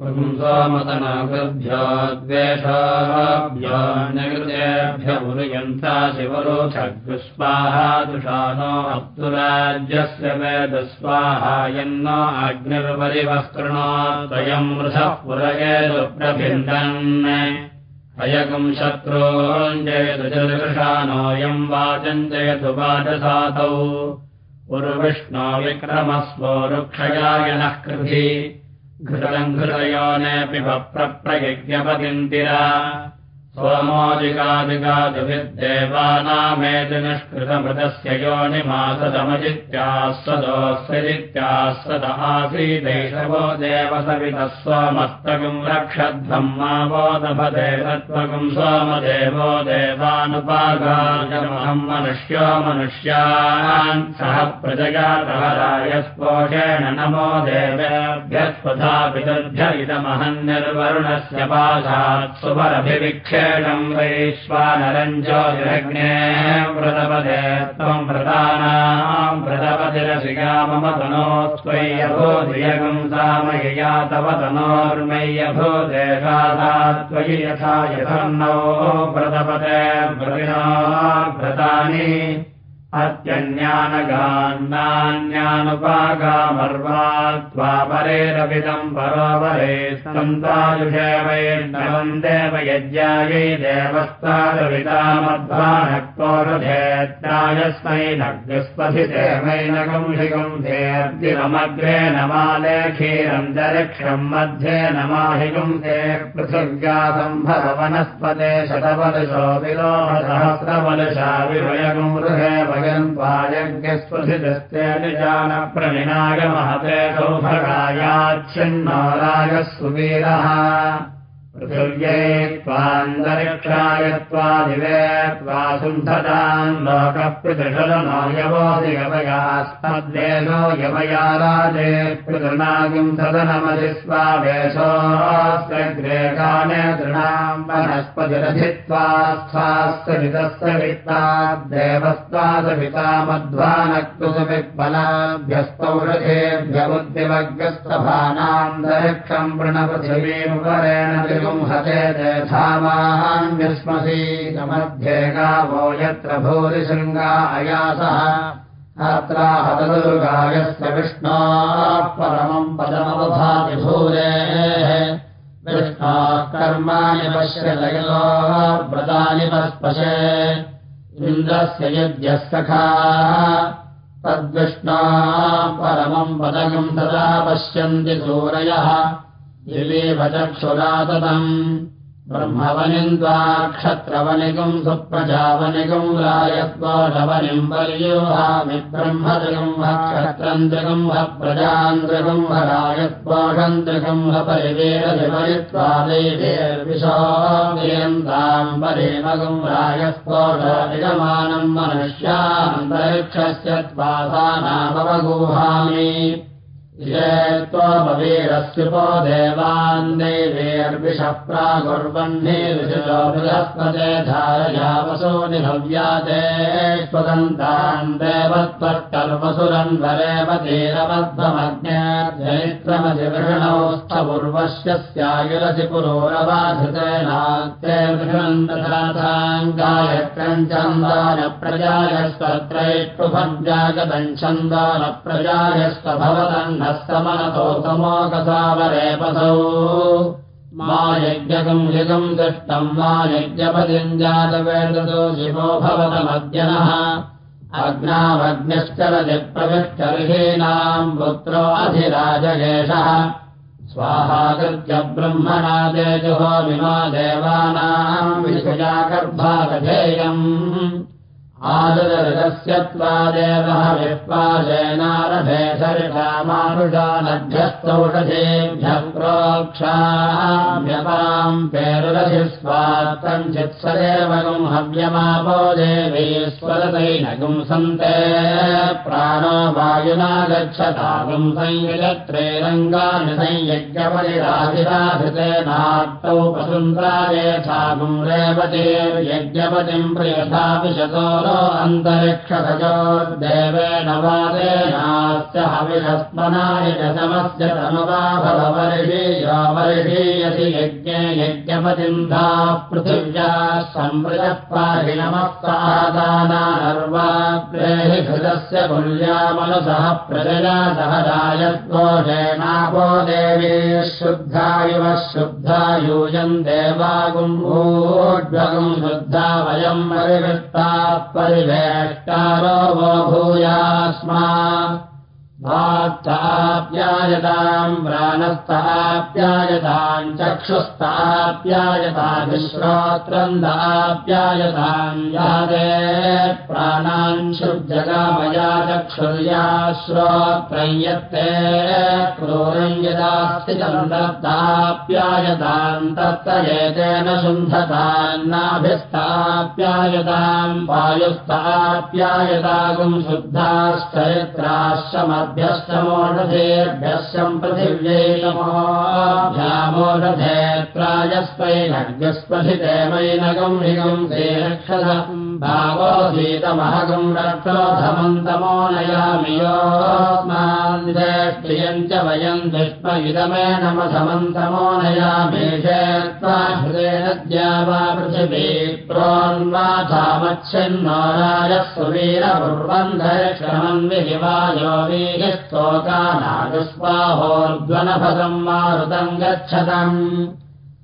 पुंसोमतनाकृभ्यो द्वेषाभ्योऽन्यकृतेभ्य उरुयन्ता शिवरोचग्स्वाहादुषानो अप्तुराज्यस्य वेदस्वाहायन्न अग्निर्परिवस्कृणो त्वयम् वृथः पुरयेदुप्रभिन्दन् अयकम् शत्रूञ्जयदुजदृशानोऽयम् वाचञ्जयतु वाचसातौ। उर्विष्णो विक्रमस्वो रुक्षयाय नः कृधि घृतम् घृतयो नेऽपि वप्रप्रयज्ञपतिन्तिरा सोमोदिकादिकादिभिद्देवानामेति निष्कृतमृतस्य योनिमासदमजित्यास्वदोऽस्यजित्यास्वद आसीदैषवो देवसवितः सोमस्तकम् रक्षध्वम् मा वोदभदे तत्त्वकम् सोमदेवो देवानुपागाजमहम् मनुष्यो मनुष्यान् सह प्रजगातहरायस्पोषेण नमो देवेभ्यस्वधा पितुभ्य इदमहन्निर्वरुणस्य पाशात् सुवरभिविक्षे वैश्वानरञ्जोजग्ने व्रतपदे त्वम् व्रतानाम् व्रतपतिरसिका मम तनोत्वय्यभो धियगम् सामयया तव तनोर्मय्यभो देशादा त्वयि यथा यथर्णो व्रतपदे व्रतिना व्रतानि अत्यन्यानगान्नान्यानुपागामर्वा त्वापरेरविदम् परोपरे सन्तायुषे वैर्नवम् देवयज्ञायै देवस्तारवितामध्वानक्तोरधेत्रायस्मै नग्निस्पथिते मैनगंशिगम् धेर्दिनमग्रे नमालेखीरन्तरिक्षम् मध्ये नमाहिगुम् ते पृथिव्यासम्भवनस्पते शतवलशो विलोहसहस्रवलशा विवयगुम् गृहे यज्ञस्पृथिदस्ते निजानप्रमिनागमहते सौभगायाच्छिन्नो रागः सुवीरः पृथिव्यै त्वान्तरिक्षाय त्वा सुन्धताम् लोकप्रतिषलनो यवोदिगवयास्मद्वेषो यवया राजे पृतृनागिम् सदनमधि स्वावेशोऽस्यग्रे काने तृणाम् वनस्पतिरधित्वा स्थास्तरितस्य वित्ता देवस्त्वा सविता मध्वानक्तुसुविफलाभ्यस्तौरथेभ्य बुद्धिमग्रस्तभानाम् दरिक्षम् वृणपृथिवीमुपरेण देधामान्यस्मसीमध्ये गावो यत्र भूरिशृङ्गा अयासः। अत्राहतदुर्गायस्य विष्णो परमम् पदमवभाति भूरेः। विष्णोः कर्माणि पश्य लयलो व्रतानि पस्पशे। इन्द्रस्य यज्ञः सखाः। तद्विष्णो परमम् पदगम् तदा पश्यन्ति सूरयः दिवेव चक्षुराततम् ब्रह्मवनिम् त्वा क्षत्रवनिगम् सुप्रजावनिगम् रायत्वाढवनिम् पर्योहामि प्रजान्द्रगम्ह रायत्वाषन्द्रगम्ह परिवेरविपरित्वा देवेर्विशोयन्ताम् परेमगम् रायस्पोषनिगमानम् मनुष्यान्तरिक्षस्य त्वासानामवगूहामि त्वमवीरस्युपो देवान् देवेर्विषः प्रागुर्वह्निरुचिलोपदस्पदे धारयावसो निभव्याते स्वदन्तान् देवत्वट्टर्वसुरन्वरेव तेरवध्वमज्ञात्यैत्रमधिवृषणौस्थपूर्वस्य स्यायुरसि पुरोरवाधृतेनात्ते वृषन्तथाङ्गायत्रम् चन्दानप्रजायस्त्वत्रैष्टुभव्यागतम् समनतोतमोकसावरेपसौ मा यज्ञकम् युगम् दृष्टम् मा यज्ञपतिम् जातवेदतो शिवो भवतमद्यनः। अग्नामग्निश्चरति प्रविष्टर्हीणाम् पुत्रो अधिराजगेशः स्वाहाकृत्य ब्रह्मणा तेजुहो विमा देवानाम् विषया गर्भागधेयम् आददऋतस्य त्वादेवः विश्वासेनारभे सरिषामानुषानभ्यस्तौषधेभ्यः प्रोक्षाभ्यपराम् पेरुरसि स्वात्तम् चित्सदेवगम् हव्यमापो सन्ते प्राणो वायुना गच्छतागुम् संयुजत्रेरङ्गानि संयज्ञपतिराधिराधृतेनात्तौ पसुन्द्रायेथागुम् रेवतीर्यज्ञपतिम् प्रियथा विशतो नो अन्तरिक्षतयोर्देवेन वादेनास्य हविषस्मनाय समस्य तनुवा भववर्षीयो वर्षीयसि यज्ञे यज्ञपतिन्धा पृथिव्या सम्मृजः पाहि घृतस्य कुल्यामनुसः प्रजया सह राजद्वोषेणापो देवी शुद्धा इव शुद्धा यूयम् देवागुम्भूड्वगम् शुद्धा वयम् परिवृत्ताः परिवेष्टारो वो भूयास्मा वाक्ताप्यायताम् प्राणस्ताप्यायताम् चक्षुस्ताप्यायताभिश्रोत्रन्दाप्यायताम् यादे प्राणान् शुजगामया चक्षुर्या श्रोत्रयत्ते क्रूरम् यदास्ति चन्दप्ताप्यायताम् तत्तयेतेन शुन्धतान्नाभिस्ताप्यायताम् वायुस्ताप्यायतागुम् शुद्धाश्चरित्राश्रम भ्यश्च मोढधेभ्यश्चम् पृथिव्यैकमोढ्यामोढधे प्रायस्मै नग्यस्पथिते मैनगम् हिगम् भावोऽधीतमहगम् रक्षोधमन्तमो नयामि योऽस्मान्देष्ट्रियम् च वयम् दुष्म इदमे नमसमन्तमो नयामेषेत्वाहृदेन द्या वा पृथिवी प्रोन्वाथामच्छिन्नो राजः सुवीरपुर्वन्धक्षमन्विहिवायो वीहिस्तोकानागस्वाहोर्ध्वनभगम् मारुतम् गच्छतम्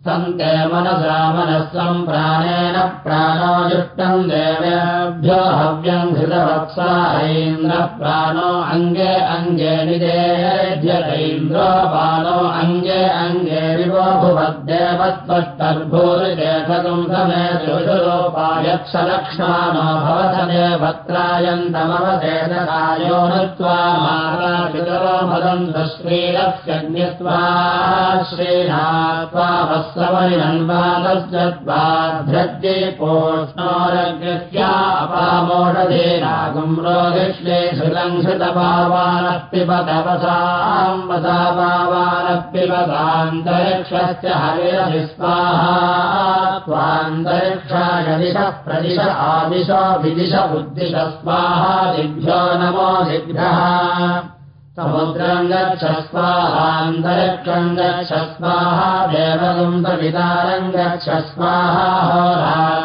सन्ते मनसा मनस्वम् प्राणेन प्राणो युष्टम् देवेभ्यो हव्यम् हृतवत्सा ऐन्द्रः प्राणो अङ्गे अङ्गे निदेध्यतैन्द्रो बालो अङ्गे अङ्गे विवो भुवद्देवत्वष्टर्भूरिदेशकम् समे दुषुरोपायत्सलक्ष्माणो भवतदेवत्रायन्तमवदेशकायो नत्वा माता पितरो भदन्तु श्रीरस्यग्नित्वा श्रीनात्वा पोष्णोरग्रस्या अपामोषधेनागुम् रोगिष्ये श्रुलङ्घृतपावानः पिबतवसाम् वसा पावानः पिबतान्तरिक्षस्य हरिरसि स्वाहा त्वान्तरिक्षाय दिशः प्रदिश आदिश विदिश उद्दिश स्वाहा दिभ्यो नमो दिभ्यः समुद्रम् गच्छ स्वाहान्तरिक्षम् गच्छ स्वाहा देवगुम् सवितारम् गच्छ स्वाहा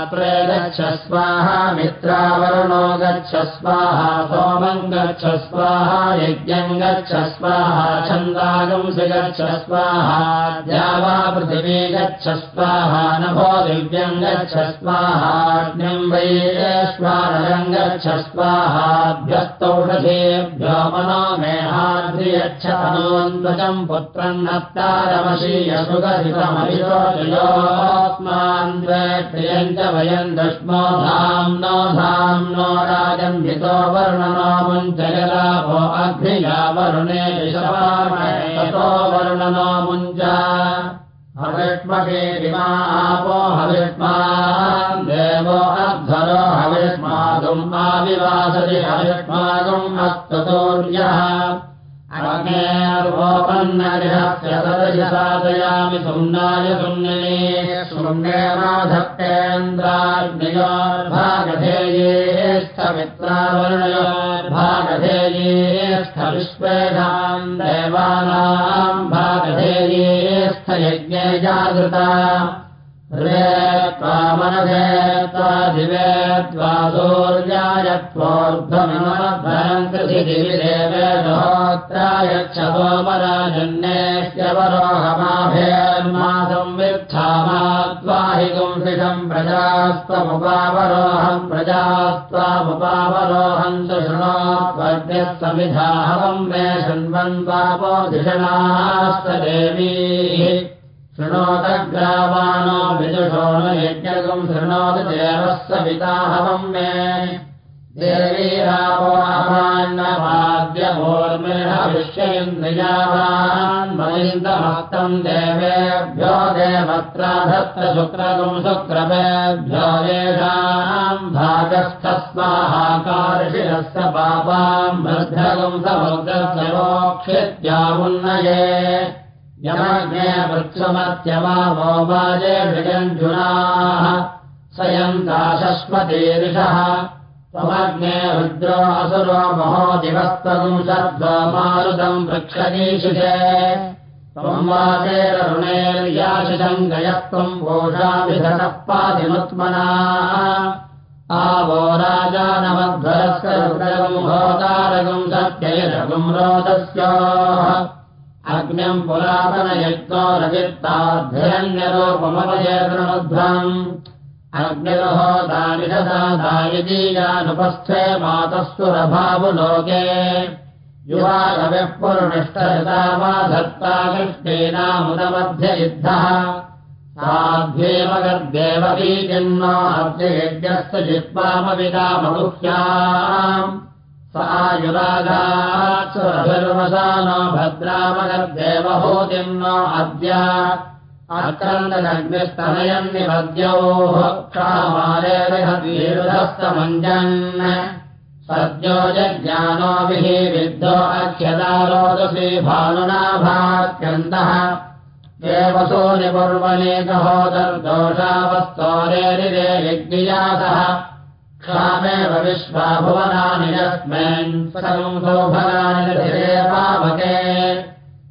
होरात्रे गच्छ स्वाहा मित्रावरुणो गच्छ स्वाहा सोमम् गच्छ स्वाहा यज्ञम् गच्छ स्वाहा छन्दागुंसि गच्छ स्वाहा द्यावा पृथिवी गच्छ स्वाहा नभो दिव्यम् गच्छ स्वाहाग्निम् वैश्वानरम् गच्छ स्वाहाभ्यस्तौषधेभ्यो मनो मेहा ्रियच्छतनोऽन्वजम् पुत्रम् नत्तारमशीयसुगहितमभिरोचयोऽस्मान् द्वेत्रियम् च वयम् दश्मो धाम् नो धाम् नो राजम् हितो वर्णनो मुञ्चयलाभो अग्निया वरुणे विषपातो वर्णनो मुञ्च हविष्मकेरिमा आपो हविष्मान् देवो अध्वरो हविष्मागुम् आविवासति हविष्मागुम् अस्ततोर्यः अग्नेर्वोपन्नगृहस्य सदसि साधयामि सुम्नाय सुम्निने सुम्नेवाधत्तेन्द्राग्नियोर्भागधेयेस्थविश्वेधाम् देवानाम् भागधेयेस्थ यज्ञे जागृता त्वादोर्यायत्वोर्ध्वमिमध्वरम् कृषिदिविदेवेदोत्रायच्छतोमराजन्येश्वरोहमाभेर्मासम् वित्थामा त्वाहि गुंसिषम् तु शृणोत्वर्ग्यः समिधाहवम् मे शृण्वन् पापो धिषणास्तदेवीः शृणोतग्रावाणो विदुषो न यज्ञकम् शृणोति देवः सविताहवम् मे देवीरापोहमान्नवाद्यभोर्मिहविश्वेन्द्रियावान् मलिन्दमस्तम् देवेभ्यो देवत्राधत्त शुक्रगुम् शुक्रवेभ्यो येषाम् भागस्थस्वाहाकार्षिरस्य पापाम् वृद्धगुम् समुद्रस्य मोक्षित्यामुन्नये यमज्ञे वृत्समत्यमावो वाजे जयञ्जुनाः स्वयम् दाशस्मतीरिषः त्वमग्ने रुद्रो असुरो महो दिवस्तम् शर्द्वमारुतम् वृक्षदीशिषे त्वम् वासेरुणेर्याशिषम् गयत्वम् भोषाभिधनः पातिमुत्मना आवो राजानमध्वरस्करुद्रगम् होतारगम् सत्ययजगुम् रोदस्य अग्न्यम् पुरातनयज्ञो रचित्ताध्यरण्यरूपमवयेतृध्वम् अग्निर्होदानिषदायदीयानुपस्थे मातःसुरभावुलोके युवा कविः पुरुनिष्ठयता वा धत्ता कृष्णेनामुदमध्य युद्धः। साध्येव गर्देववीजन्मा अद्ययज्ञस्य जिह्वामविदामगुह्याम् युरागात्सुरभिर्वसानो भद्रामगर्देवभूतिम् नो अद्य अक्रन्दग्निस्तनयम् निभद्योः क्षामारेहस्तमञ्जन् सद्यो जज्ञानोभिः विद्धो अख्यदारोदसी भानुनाभात्यन्तः देवसो निपुर्वनेकहोदर्दोषावस्तोरेरिरे यज्ञियासः क्षामेव विश्वा भुवनानि यस्मिन् सौभगानि पावके।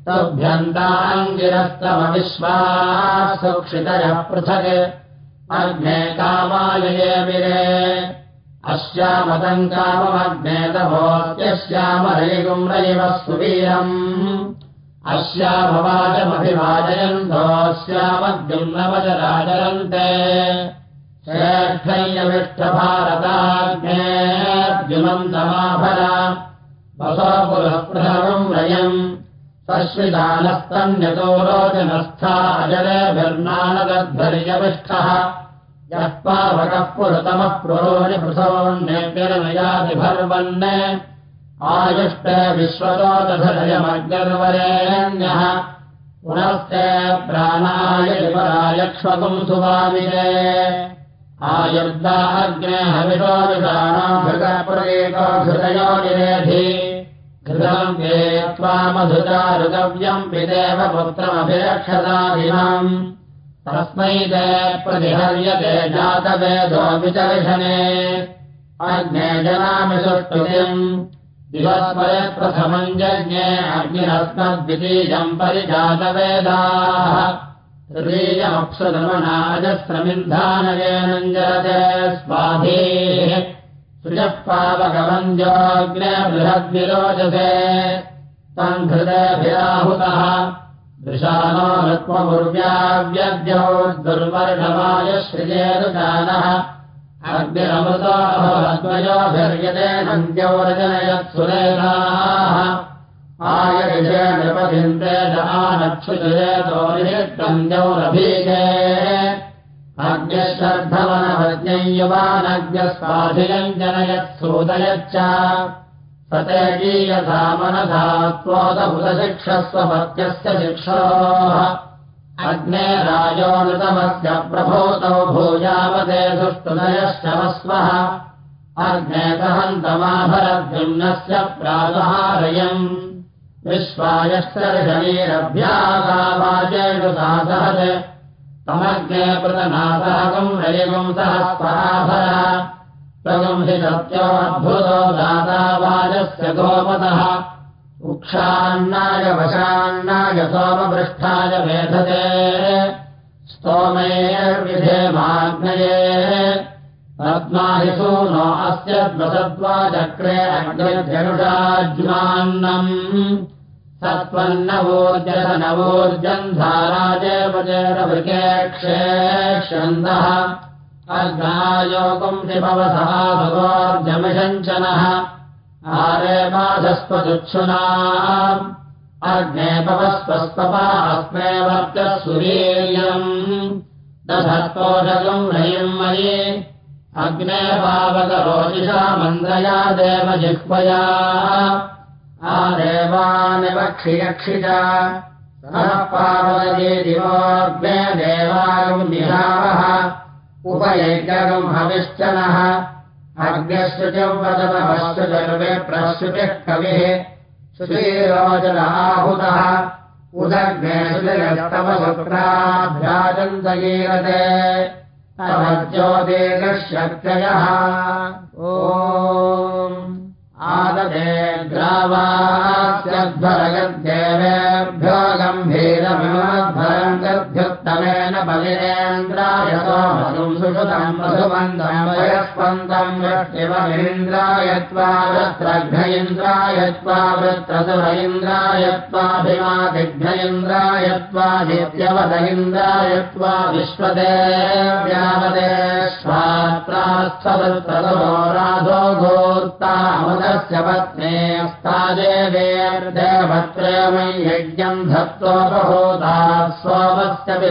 तुभ्यन्ताङ्गिरस्तमविश्वाः सुक्षितयः पृथक्। अग्ने कामायये विरे। अस्यामतम् काममग्नेतभोत्यस्यामरयिगुम् रयिवः सुवीरम्। अस्यामवाचमभिवाजयन्तोऽस्यामद्युम्नवचराचरन्ते श्रेष्ठयविष्टभारताज्ञेऽर्जुनम् समाभरा वसोपुरःप्रथमम् रयम्। सश्विदानस्तन्यतो रोचनस्था अजरेभिर्नानगद्भर्यविष्ठः यः पावकः पुरतमः आयुष्टे विश्वतोदधरयमग्निर्वरेण्यः पुनस्ते प्राणाय विपरायक्ष्वकम् सुवामिरे आयुर्दा अग्ने हविषोविषाणामृगपुरेको निरेधि। घृतम् ते त्वामधुता ऋगव्यम् पिदेव पुत्रमभिरक्षताधिनम्। तस्मै ते प्रतिहर्यते जातवेदो विचर्षणे। अग्ने जनामि सुष्टुतिम् दिवस्मयप्रथमम् जज्ञे अग्निरस्मद्वितीयम् परिजातवेदाः तृतीयमप्सुरमणाजस्रमिन्धानयेनम् जरते स्वाधीः सृजः पावकवन्द्योऽग्ने बृहद्विरोचसे तम् हृदयभिराहुतः दृशानो ऋत्वमुर्व्याव्यद्यौ दुर्वर्णमाय सृजेदुदानः अग्निरमृतोऽभवद्वयोभिर्यते नन्द्यौरजनयत्सुरेणाः अग्निश्रद्धवनभज्ञयुवानज्ञस्वाधियम् जनयत्सूदयच्च। स ते गीयसा मनसा त्वोदभुतशिक्षस्वपत्यस्य शिक्षोः। अग्ने राजोऽनृतमस्य प्रभूतौ भूयावते सुष्टुनयश्च वस्वः अग्ने सहन्तमाभरद्युम्नस्य प्रातहारयम् तमग्ने पृतनासहकम् रयिगुम् सह पराभर त्वगम् हि सत्योऽद्भुतो दातावाजस्य गोपतः उक्षान्नाय वशान्नाय सोमपृष्ठाय मेधते। स्तोमेर्विधेमाग्नये रत्नाहिषु नो अस्य द्वसद्वाचक्रे अग्निर्जनुषाज्मान्नम्। सत्त्वन्नवोर्जनवोर्जम् धाराजयवजरवृकेक्षेक्षन्दः अग्नायोगम् शिपवसः भगोर्जमिषञ्चनः आरे माधस्त्वचुक्षुना अग्ने पवस्वस्पपा अस्मे वर्चः सुवीर्यम् दधत्तोषकम् रयिम् मयि अग्ने पावकरोचिषा मन्द्रया देव जिह्वया आदेवानिवक्षियक्षिजा दिवोऽग्ने देवागम् निहावः उपयज्ञगम् हविश्चनः अग्न्यश्रुतिम् वदनमस्तु सर्वे प्रश्रुतिः कविः। श्रुतिरोचनाहुतः उदग्ने श्रुतिरस्तमशुक्राभ्याजन्तगीरते ज्योतिर्शक्तयः ओ आददे ग्रावास्यध्वरगद्देवेभ्यो गम्भीरमिमध्वरम् गद्भ्युत्तमेन बलिरेन्द्राय सोमसुम् सुषुतम् मधुमन्दम् वयस्पन्दम् वृष्टिवमिन्द्रायत्वा वृत्रघ्न इन्द्रायत्वा वृत्रसुर इन्द्रायत्वाभिमादिघ्न इन्द्रायत्वा नित्यवद इन्द्रायत्वा विश्वदेव्यावदे स्वात्रास्थवृत्रसुरो राधो गोर्तामद स्य पत्नेस्तादेवेर्देवत्रयमयि यज्ञम् धत्तोपभूता सोमस्य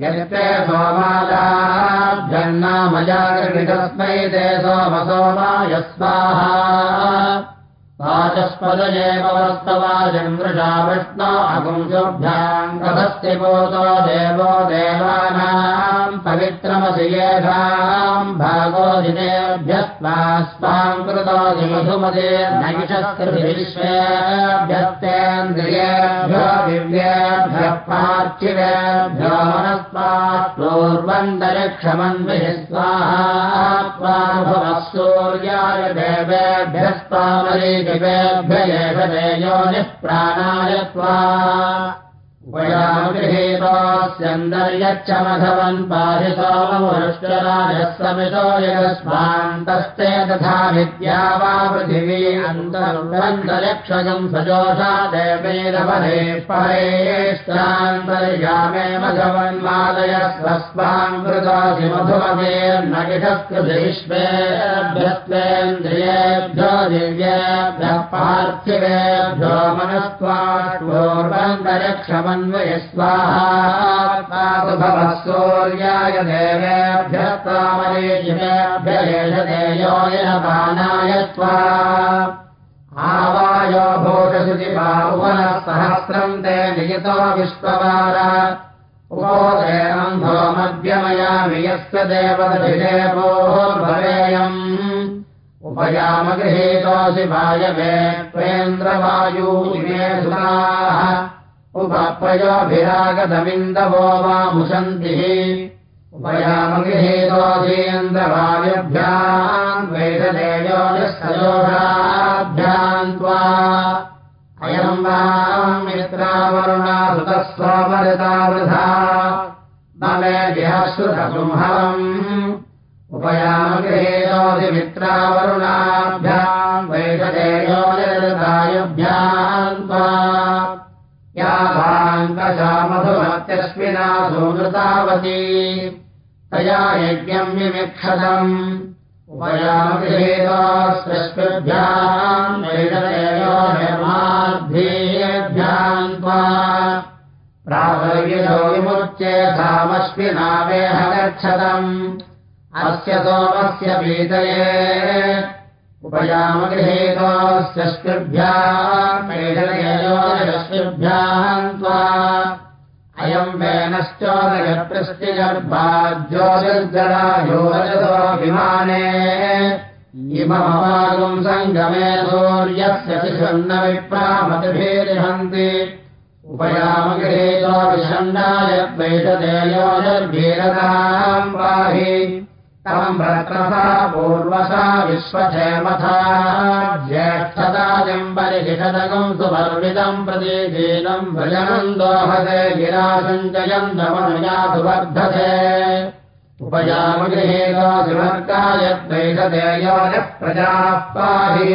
यत्ते सोमादाभ्यन्नामजागृतस्मै ते सोमसोमाय स्वाहा विष्णो अपुंशोभ्याम् कथस्य पोतो देवो देवानाम् पवित्रमसि येषाम् भागोदिनेभ्यस्त्वा स्वाम् कृतोऽसि मधुमते नैषस्कृतिविश्वेभ्यस्तेन्द्रियेभ्यो दिव्येभ्यः पार्थिवेभ्यो मनस्त्वापूर्वन्तरिक्षमन्विः स्वाहा सूर्याय देवेभ्यस्त्वामरी दिवेभ्ययो निःप्राणाय त्वा पाहि सोममुरुष्टराजः समितो यस्मान्तस्ते तथा विद्या वा पृथिवी अन्तरन्तरिक्षगम् सजोषा कृतोऽसि मधुमतेर्नगिषस्कृतिष्वेभ्यस्त्वेन्द्रियेभ्यो दिव्येभ्यः पार्थिवेभ्यो मनस्त्वापूर्वन्तरिक्षमन् स्वाहा देवेभ्यस्तामरेभ्येभ्येषदेयो यपानाय त्वा। आवायो भोषसुति बाहुवनः सहस्रम् ते नियतो विश्ववार उपोदेनम् भोमद्यमयामि यस्य देवदभिदेवोर्भवेयम् उपयामगृहीतोऽसि वायवे त्वेन्द्रवायू इमे सुराः उपप्रयोभिरागतमिन्दवो वामुशन्तिः उपयामगृहेतोऽधीन्द्रवायुभ्याम् वेददेयो निःसयोषाभ्याम् त्वा। अयम् वाम् मित्रावरुणा सुतस्वमरितावृथा मे विहश्रुतसंहवम् उपयामगृहेतोऽधि मित्रावरुणाभ्याम् वेददेयो निर्दायुभ्याम् त्वा मधुमत्यस्मिना सुमृतावती तया यज्ञम् विमिक्षतम्। वेददेयो निर्माद्भ्येभ्याम् त्वा। प्रावर्ययो विमुच्येथामश्विनावेह गच्छतम्। अस्य सोमस्य पीतये उपयामगृहेतोऽस्य स्पृभ्याम् वेदनयोरश्मिभ्याम् त्वा अयम् वेनश्चोदयप्रस्तिजर्भाज्योतिर्जरायोरजतोऽभिमाने इममवागुम् सङ्गमे सूर्यस्य शिशन्न विप्रामतिभिरिहन्ति उपयामगृहेतो विषण्डाय द्वैषदेयोनिर्भीरताम् पाहि पूर्वसा विश्वक्षेमथा ज्येष्ठताजम् परिषदकम् सुपर्वितम् प्रतीकीनम् भजनम् दोहते गिरासञ्जयम् दमनया सुवर्धते उपयामगृहेतो सुवर्गाय द्वैषदेयो नः प्रजाः पाहि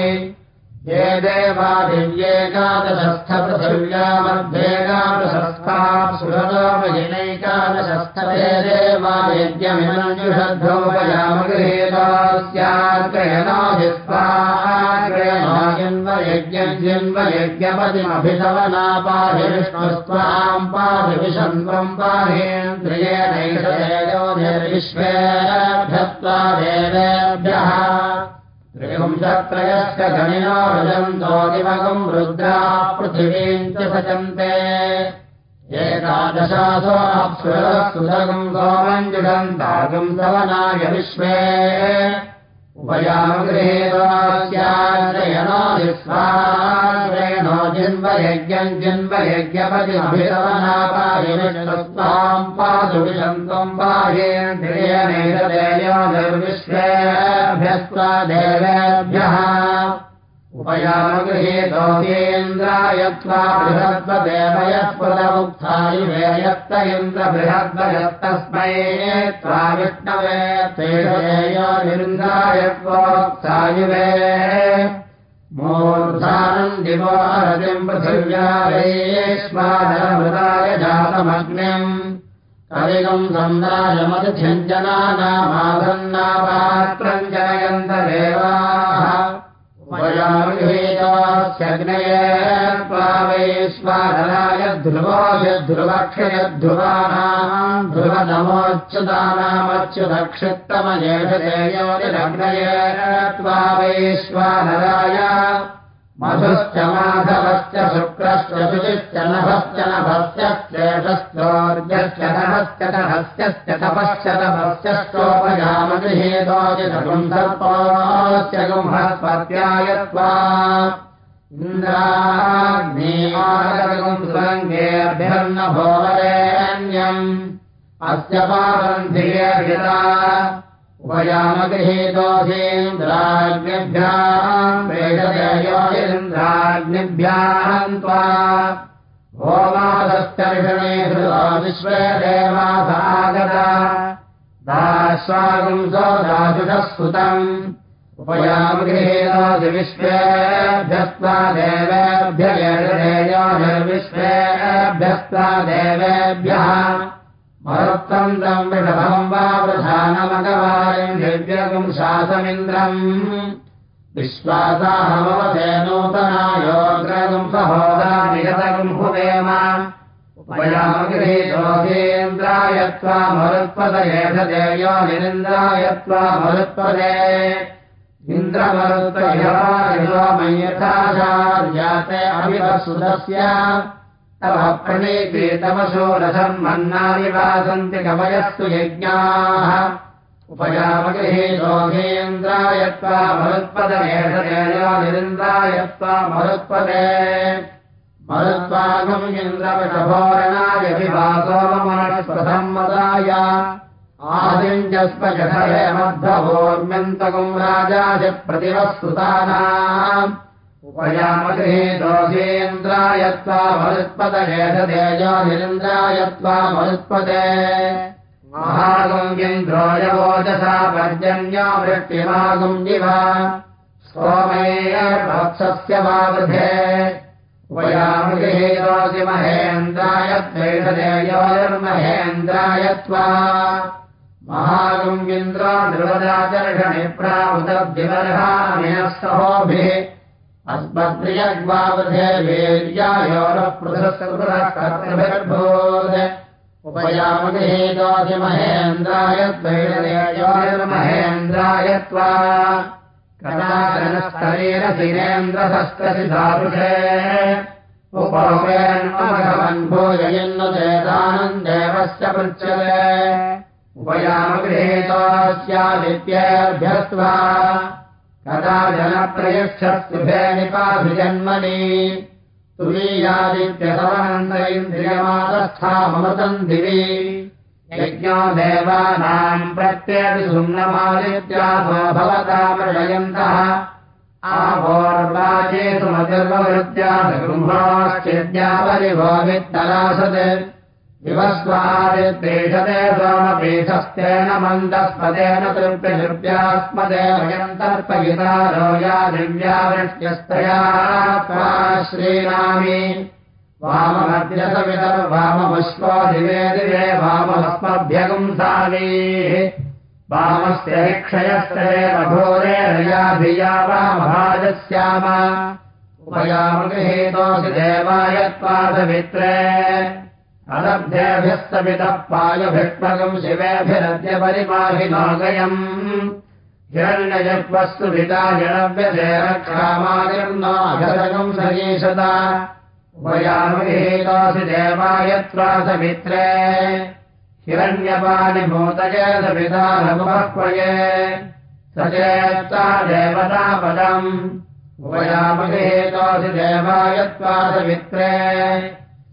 ये देवादिव्येकादशस्थपृथिव्यामध्येकादशस्था सुरलोपयिनैकादशस्थले देवायज्ञमिनञ्जुषद्धोपयामगृहेतास्याग्रयणाजिन्वयज्ञम् जिन्वयज्ञपतिमभिषवनापाहि विष्णुस्त्वाम् पाहि विषन्त्वम् पाहेन्द्रियेणैषदेयोनिर्विश्वेभ्यत्वा देवेभ्यः त्रिपुंशत्रयस्य गणिनो रजन्तो दिवगम् रुद्राः पृथिवीम् च सचन्ते। एकादशासोऽप्सुरसुदगम् सोमञ्जुषन्तागम् सवनाय विश्वे उपयामगृहेणो जिन्वयज्ञम् जिन्वयज्ञम् पातु विशन्तम् बाह्येन्द्रियनेतदेयो निर्विश्वेभ्यस्त्वा देवेभ्यः उपयामगृहेतोऽन्द्रायत्वा बृहद्वदेवयत्पदमुक्तायुवेयत्त इन्द्रबृहद्वयत्तस्मै त्वा विष्णवे तेषयो निरुन्द्रायत्वोक्तायुवे मूर्धानम् दिवो रतिम् पृथिव्यारेष्वादमृताय जातमग्निम्। कविगम् सन्दायमतिथ्यञ्जनानामासन्नापात्रम् जनयन्त देवाः ्यग्नये त्वावैश्वादनाय ध्रुवोऽध्रुवक्षयध्रुवानाम् ध्रुवनमोच्युतानामच्युतक्षित्तमजेषदेयोनिरग्नये त्वावैश्वानराय मधुश्च माधवश्च शुक्रश्च शुचिश्च नभश्च नभस्य श्रेषश्चोर्जश्च नभश्च नभस्यश्च तपश्च तपस्यश्चोपयामगृहेतोजितगुम् सर्पोश्च गुम्हस्पत्यायत्वा इन्द्राग्नेगम् सुरङ्गेऽभ्यर्न भोवरेण्यम् अस्य पारन्धियेभिता उपयामगृहेतोऽधीन्द्राग्निभ्याम् वेदयोरिन्द्राग्निभ्याम् त्वा होमादश्चर्षणे धृता विश्वे देवासागता दाश्वागुंसो दाजुषः सुतम् उपयामगृहेतोऽधि विश्वेभ्यस्त्वा देवेभ्य निर्विश्वेभ्यस्त्वा देवेभ्यः मरुत्तम् विषभम् वा प्रधानमगवारिम् दिव्यगुम् शासमिन्द्रम्। विश्वासाहमवसे नूतनायोग्रगुम् सहोदा निगतगुम् हुवेम उपयामगृहीतोऽधीन्द्रायत्वा मरुत्पदयेषदेयो निरिन्द्रायत्वा मरुत्पदे। इन्द्रमरुत्पयथाचार्याते अभिवसुदस्य तव प्रणीते तव शोरसम् मन्नानि वासन्ति कवयस्तु यज्ञाः। मरुत्पदमेषदेयो निरिन्द्रायत्वा मरुत्पदे विभासोमनस्पथम्मदाय आदिञ्जस्पजठरे मध्वभोर्म्यन्तकम् राजाय प्रतिवस्तुतानाम् उपयामगृहे दोषेन्द्रायत्वा मरुत्पदयेषदेयो निरिन्द्रायत्वा मरुत्पदे महागुङ्गिन्द्रोयवोजसा पर्जन्यो वृष्टिमागुम् जिव। सोमेयभक्सस्य वावृधे। उपयामगृहे दोषि महेन्द्रायत्वेषदेयोर्महेन्द्रायत्वा महागुङ्गिन्द्रो निर्वदाचर्षणिप्रावृतद्विवर्हामिनस्तहोभिः अस्मद्रियग्वावधे वीर्यायोरपृथस्कृतकर्तृभिर्भूत् उपयामगृहेतोऽसि महेन्द्राय द्वैरयोर्महेन्द्रायत्वा कदाचनस्तरेण शिरेन्द्रशस्त्रसि धारुषे उपवेन्मघवन् भोजयन्न चेदानन्देवस्य पृच्छते। उपयामगृहेतोऽस्यादित्येभ्यस्त्वा कदा जनप्रयच्छस्तुभे निपाभिजन्मनि? तुलीयादित्यसवनन्द इन्द्रियमादस्थामृतम् दिवि। यज्ञो देवानाम् प्रत्यभिसुम्नमादित्यासो भवतामृषयन्तः आभोर्वाचेतु मतिर्ववृत्त्यासगृह्णाश्चेद्यापरिभो वित्तलासत् विवस्वादित्रेषते सोमपीठस्तेन मन्दस्पदेन तृप्यशृप्यास्मदेवयम् तर्पयिता वाममद्यसवितर् वामपुष्पो दिवे दिवे वामस्मभ्यगुंसालीः वामस्य हिक्षयस्य घोरे रया धिया वामभाजस्याम। उपयामगृहेतोऽसि देवायत्पादमित्रे अनभ्येभ्यस्तमितः पायुभिष्मगम् नागयम् हिरण्यजत्वस्तु पिता जनव्यसे रक्षामागम् सजीषता उपयामगृहेतोऽसि देवायत्वासमित्रे हिरण्यपानिभूतये सपिता रघुपक्वये। स चेत्ता देवतापदम् उपयामगृहेतोऽसि देवायत्वासमित्रे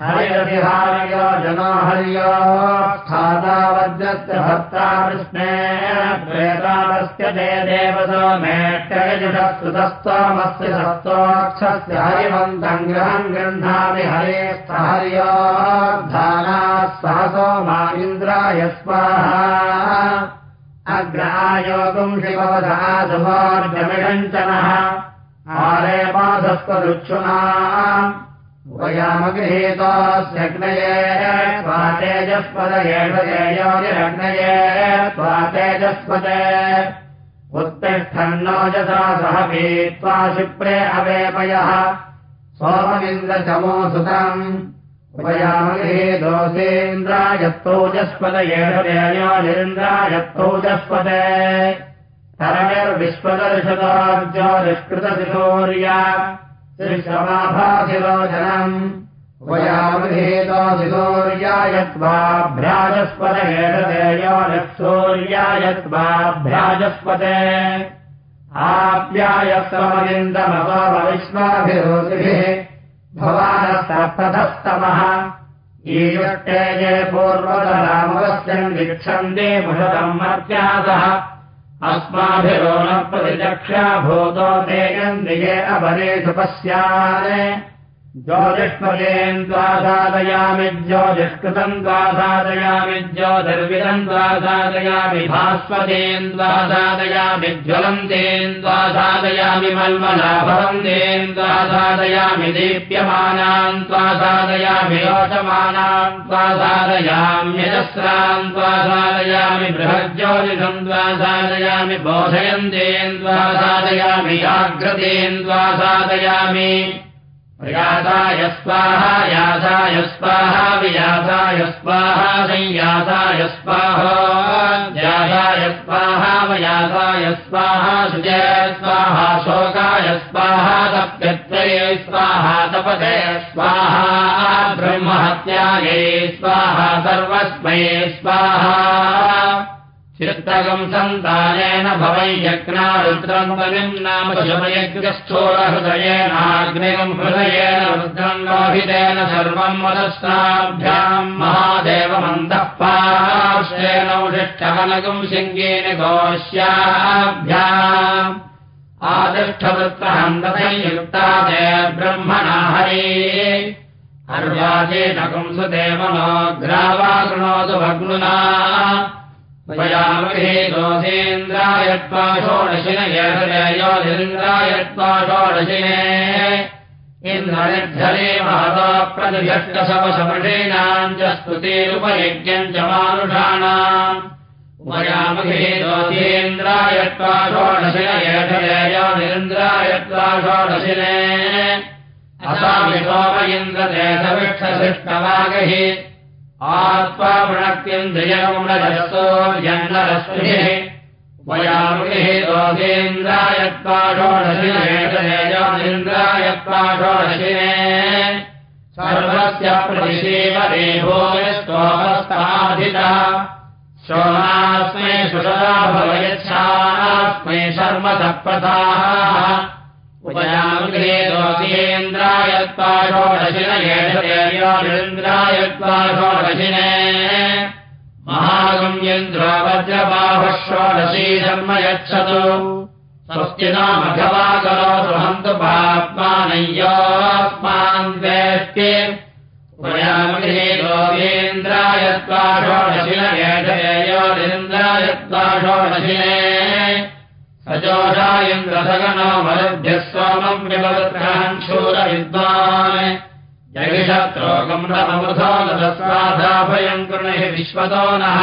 हरिरतिहार्य जनो हर्यो स्थातावद्यस्य भर्ता कृष्णेन प्रेतावस्य ते देवतो मेट्टयजुषस्तुतस्तोमस्य सस्तोक्षस्य हरिमन्तम् गृह्णामि हरेस्थ हर्योद्धानाः सहसो मा इन्द्राय स्वाहा अग्रायोगुम् शिववधा सुभोर्जमिषञ्चनः आरे पाधस्त्वदुच्छुना उपयामगृहीतोऽस्यग्नये स्वातेजस्पदयेषयोनिरग्नये स्वातेजस्पदे उत्तिष्ठन्नोजसा सह पीत्वा शिप्रे अवेपयः। सोममिन्द्रचमोसुतम् उपयामगृहीतोऽसेन्द्रायत्तोजस्पदयेषयोनिरिन्द्रायत्तोजस्पदे तरणिर्विश्वदर्शतार्जो श्रीश्रमाभासिरोचनम् उपयामृहेतोऽसितोर्यायत्वाभ्राजस्पदेयो नक्षोर्यायत्वाभ्राजस्पदे आप्यायस्तमलिन्दमसोमविश्वाभिरोतिभिः भवानस्तप्रथस्तमः ईयुष्टे ये पूर्वतरामवस्यम् वीक्षन्ते मुषतम् मर्त्यासः अस्माभिरो न प्रतिचक्षा भूतो ते गन्दिये अपरेषु ज्योतिष्पदेन् द्वासादयामि ज्योतिष्कृतम् द्वासादयामि ज्योतिर्विदम् द्वासादयामि भास्पदेन् द्वासादयामि ज्वलन्तेन् द्वासादयामि मल्मलाभवन्तेन् द्वासादयामि दीप्यमानान् द्वासादयामि रोचमानान् द्वासादयाम्यजस्रान् द्वासादयामि बृहज्योतिषम् द्वासादयामि बोधयन्तेन् द्वासादयामि जाग्रतेन् द्वासादयामि प्रयासाय स्वाहा यासाय स्वाहा वियासाय स्वाहा संयासाय स्वाहा ज्यासाय स्वाहा सुजय स्वाहा शोकाय स्वाहा तप्यत्वये स्वाहा तपदे स्वाहा ब्रह्महत्याये स्वाहा सर्वस्मै स्वाहा चित्तकम् सन्तानेन भवै यज्ञारुद्रम् बलिम् नाम शमयज्ञस्थोरहृदयेनाग्निकम् हृदयेन रुद्रम् लोहितेन सर्वम् दे ब्रह्मणा हरे। अर्वाचेन पुंसुदेवनो ग्रावा कृणोतु भग्नुना षोडशिन योनिन्द्रायत्वा षोडशिने इन्द्रनिर्धरे महतो प्रतिभष्टशवशमृषीणाम् च स्तुतिरुपयज्ञम् च मानुषाणाम्। उपयामहे दोषेन्द्रायत्वा षोडशिन योनिन्द्रायत्वा षोडशिने असामिषोप इन्द्रदेशविक्षशिष्टवागहि आत्मा वृणक्तिन्द्रियमृजसोर्यन्नरश्मिः वयामृः दोषेन्द्रायत्वाषोडशिनेन्द्रायत्वाषोडशिने सर्वस्य प्रतिशीव देभो स्तोमस्ताधिता सोमास्मै सुषदाभवयच्छास्मै शर्म सप्रथाः उपयान्द्रायत्वाषोडशिनयेन्द्रायत्वाषोडशिने महागम्येन्द्रो वज्रबाहुः षोडशी धर्म यच्छतु। स्वस्ति नामघवा करोतु हन्तु पाप्मानय्योऽस्मान् वेत्ति। उपयामगृहे गोवेन्द्रायत्वा षोडशिनयेन्द्रायत्वा षोडशिने इन्द्रसगनो मरुभ्यः सोमम् विभवत्रान् शूरविद्वान्। जगिषत्रोकम् रमृथो नदस्वाधाभयम् कृणहि विश्वतो नः।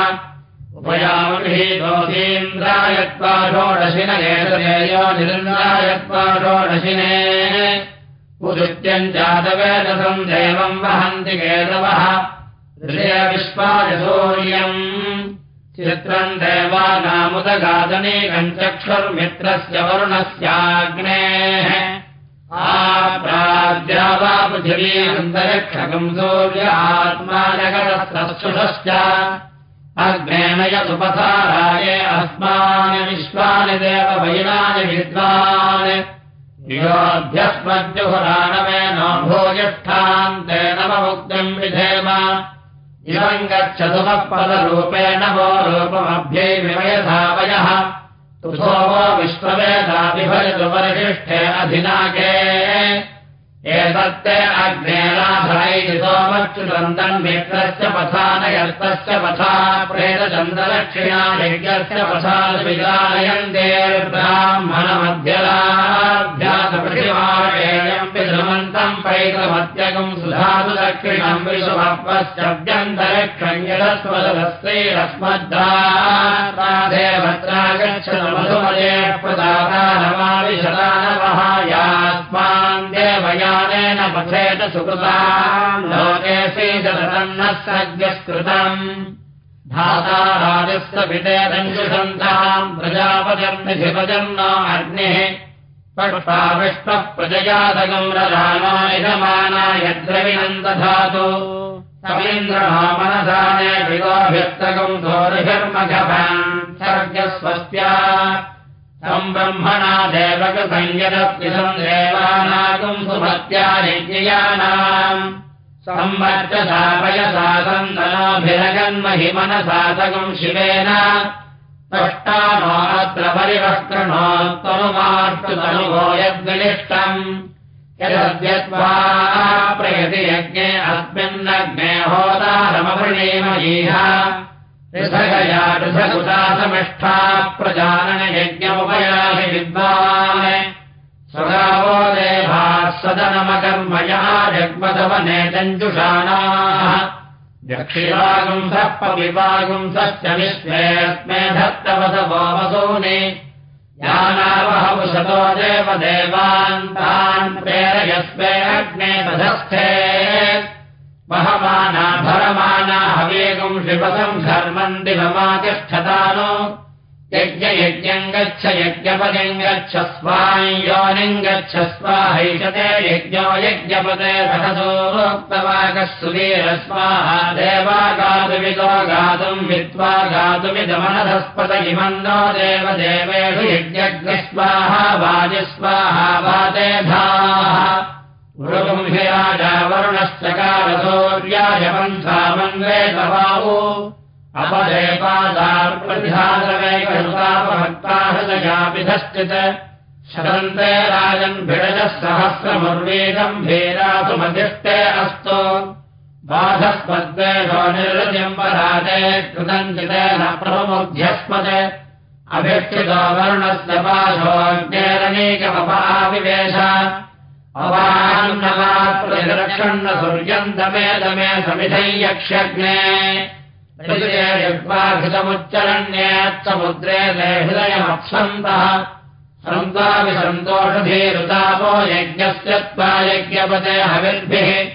षोडशिन एतदेयो निरन्द्रायत्वा षोडशिने उदित्यम् जातवेदसम् देवम् वहन्ति केतवः। विश्वायसूर्यम् चित्रम् देवानामुदगादनेकञ्चक्षुर्मित्रस्य वरुणस्याग्नेः आप्राद्या सूर्य आत्मा सूर्यात्मानगरस्तच्छुषश्च अग्नेन यदुपसाराय अस्मान् विश्वानि देवभयिनाय विद्वान् योऽभ्यस्मद्युहुराणमे नो नव नवमुग्नम् विधेम इमम् गच्छतुमः पदरूपेण वो रूपमभ्यै विमयधावयः तुसो वो विश्ववेदाभिभजतु अधिनाके। एतत्ते अग्नेराधरैति सोमच्युनन्दन्मित्रस्य पथा नयर्तस्य पथा प्रेतचन्द्रलक्षिणा यज्ञस्य पथा विदायन्ते ब्राह्मणमध्यलाभ्यासप्रतिवारेयम् विध्रुमन्तम् पैतमत्यगम् सुधातु दक्षिणम् विश्वभस्यव्यन्तरिक्षञ्जलस्वदस्त्रैरस्मद्धादेवत्रागच्छमधुमये प्रदातानमाविशदानवहायास्मान् देवयानेन पथेत सुकृता लोके सीदतन्नः सद्यस्कृतम् धाता राजस्य पितेरञ्जुषन्ताम् प्रजापजन्निधिपजन्न अग्निः द्रविनन्दधातु समीन्द्रणो मनसाने विगोभित्तकम् दोर्भिर्मघभान् सर्गस्वस्त्या। तम् ब्रह्मणा देवकसंयदप्तिसम् देवानागम् सुभत्या यज्ञयानाम् संवर्चसापयसा सन्दनोभिरगन्महि मनसातकम् शिवेन अष्टामात्र परिवष्कृणोत्तममार्तुतनुभूयग्निष्टम् यदद्यत्वा प्रयति यज्ञे अस्मिन्नग्ने होदारमवृणेमयीह ऋषगया ऋषकुदासमिष्ठा प्रजाननयज्ञमुपयासि विद्वान्। स्वगावो देभाः सदनमकर्मया जग्मदवने चञ्जुषाणाः। दक्षिणागुंसः पविवागुंसश्च विश्वेऽस्मे धत्तवसवो वसूनि यानावहवशतो देवदेवान् तान् प्रेरयस्वे अग्ने तधस्थे वहमाना भरमाना हवेगुम् शिवसम् धर्मम् दिवमातिष्ठतानो यज्ञयज्ञम् गच्छ यज्ञपदिम् गच्छ स्वाम् योनिम् गच्छ स्वाहैषते यज्ञो यज्ञपदे सहसोक्तवाकः सुवीरस्वाहा देवा गातुमितो गातुम् वित्त्वा गातुमिदमनधस्पत इमन्दो वाजिस्वाहा वादेधाः गुरुगुंहि राजा वरुणश्चकारसौर्याय पन्थामन्वे तवावो अपदेपादाप्रध्यातवेकभक्ताहृदयापिधश्चित् शरन्ते राजन् भिडजः सहस्रमुर्वेदम् भेरासुमधिष्टे अस्तु। बाधस्पद्वेषो चितेन प्रमुध्यस्मत् अभिक्षितो वर्णस्य पाशोऽज्ञेरनेकमपाविवेश अवान्नमात्रक्षण्ण सूर्यन्तमे दमे समिधै यक्ष्यग्ने ृतमुच्चरण्येत्समुद्रे हृदयमप्सन्तः। सन्ताविसन्तोषधीरुतापो यज्ञस्य त्वा यज्ञपदे हविर्भिः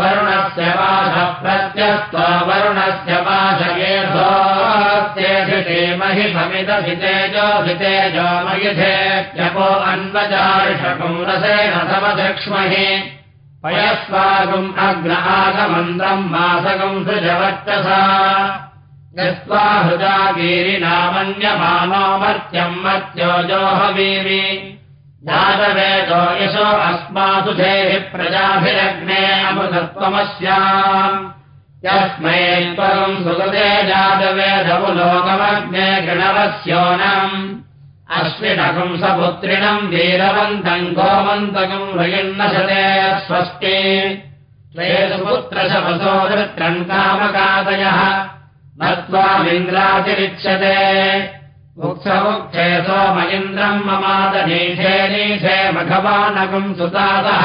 वरुणस्य वासः प्रत्यस्तो वरुणस्य वासयेधोस्तेषिते महिषमिदभितेजोभितेजो मयिधेत्यपो अन्वचारिषकम् रसेन समदक्ष्महि पयस्वागुम् अग्न आगमन्द्रम् मासकम् सृजवर्चसा यस्त्वा हृदा वीरिनामन्यमानो मर्त्यम् मर्त्योजोहवीमि जातवेदो यशो अस्मासु धेः प्रजाभिरग्ने अमृतत्वमस्याम्। यस्मै त्वम् सुगते जातवेदमुलोकमग्ने गणवस्योनम्। अश्विनकम् सपुत्रिणम् वीरवन्तम् गोमन्तकम् वयन्नशते स्वस्ति। त्वे सुपुत्रशपसो धृत्रम् कामकादयः। न त्वामिन्द्रातिरिच्यते मुक्षमुक्षे सोम इन्द्रम् ममादनीषे नीषे मघवानकम् सुतादः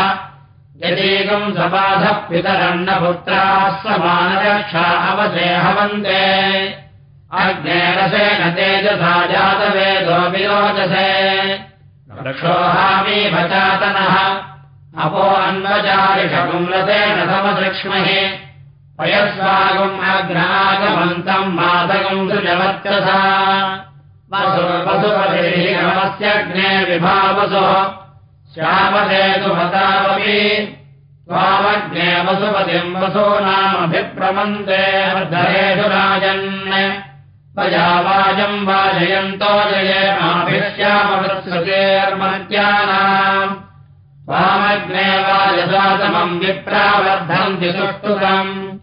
यदीकम् सपाधः पितरन्नपुत्राः समानरक्षा अवसे हवन्ते। अग्नेरसेन तेजसा जातवेदो विरोचसे रक्षोहामी भचातनः। अपो अन्वचारिषकुम् रसेन समसृक्ष्महि। पयस्वागुम् अग्नागमन्तम् मातकम् सृजवत्यसा वसुपतिरमस्यग्ने विभावसुः। श्यामसेतु मतावपि त्वामग्ने वसुपतिम् वसूनामभिप्रमन्ते अर्धरेषु राजन्। प्रजावाजम् वाजयन्तो जयेमाभिश्यामवत्सृतेर्मत्यानाम् त्वामग्ने वाजसातमम् विप्रावर्धन्ति सुष्टुकम्।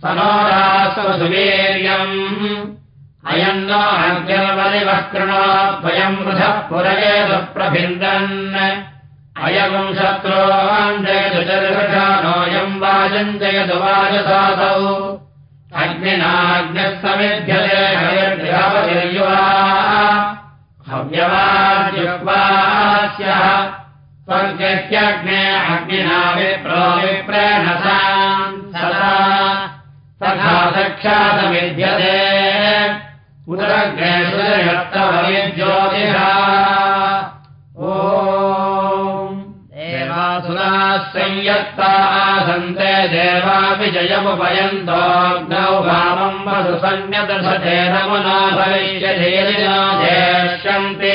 स नो रासुवीर्यम् अयम् नो अर्जवलिवक्रणो द्वयम् वृथः पुरयेदुप्रभिन्दन् अयगुम् शत्रोऽम् जयतु चर्षानोऽयम् वाजम् जयतु वाजसासौ अग्निनाग्निः समिध्यते अग्निना विप्रो विप्रेणसाम् सदा। तथा सक्षातमिध्यते उदरग्ने सुरयत्तवविज्योतिषा ओ देवासुराः संयत्ता आसन्ते देवापि भविष्यधीरिनो जेष्यन्ते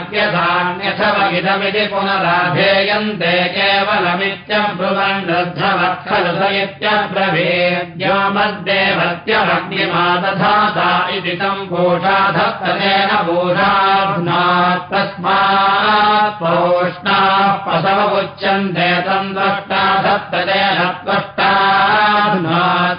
बर्हिषयकम् स्वाग्निरब्रवीद्भाग्यधान्यथवगिदमिति पुनराधेयन्ते केवलमित्यब्रुवन् रद्धवत् खलु स इत्यब्रवीद्यो मद्देवत्यमग्निमादधाता इति तम् भूषाधत्ततेन भूषाभ्नात् तस्मात् पौष्णाः पशवमुच्यन्ते तम् द्रष्टा धत्ततेन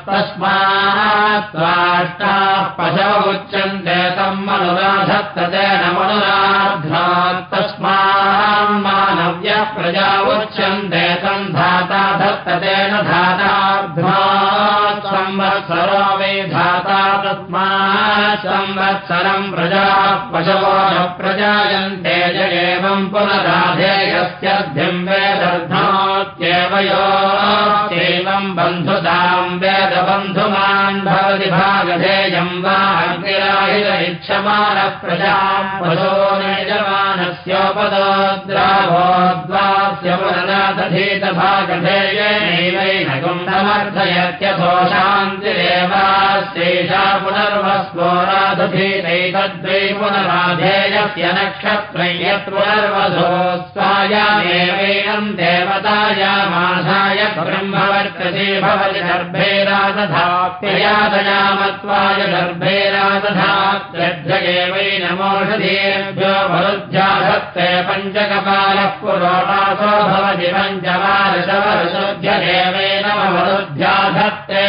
तस्मात् त्वाष्टाः पशवमुच्यन्ते तम् मनुराधत्ततेन मनुराध्नात् तस्मान् मानव्यः प्रजा उच्यन्ते तम् धाता धत्ततेन धाताभ्नात् संवत्सरो वे धाता तस्मात् संवत्सरम् प्रजाः पशवो न प्रजायन्ते ज एवम् पुनराधेयस्यर्ध्यम् वेदर्धनोत्येव योत्येवम् बन्धुताम् वेदबन्धुमान् भवति भागधेयम् वा अग्निराहित इच्छमानः प्रजाम् पशो निजमानस्योपदोद्राभोद्वास्य पुनरा भागधेयैनैवैनगुण्डमर्थयत्यथो शान्तिरेवास्तेषा पुनर्वस्वोराधीतैतद्वै पुनराधेयस्य नक्षत्रै यत् पुनर्वसोऽस्वायामेवैनम् देवतायामासाय ब्रह्मवर्तते भवति गर्भेरादधाप्ययादयामत्वाय गर्भेरादधात्यध्वयेवैनमोषधेभ्यो वरुध्याधत्ते पञ्चकपालः पुरोटासो भवति पञ्चमादशवर्षोऽध्यदेवेन वरुध्याधत्ते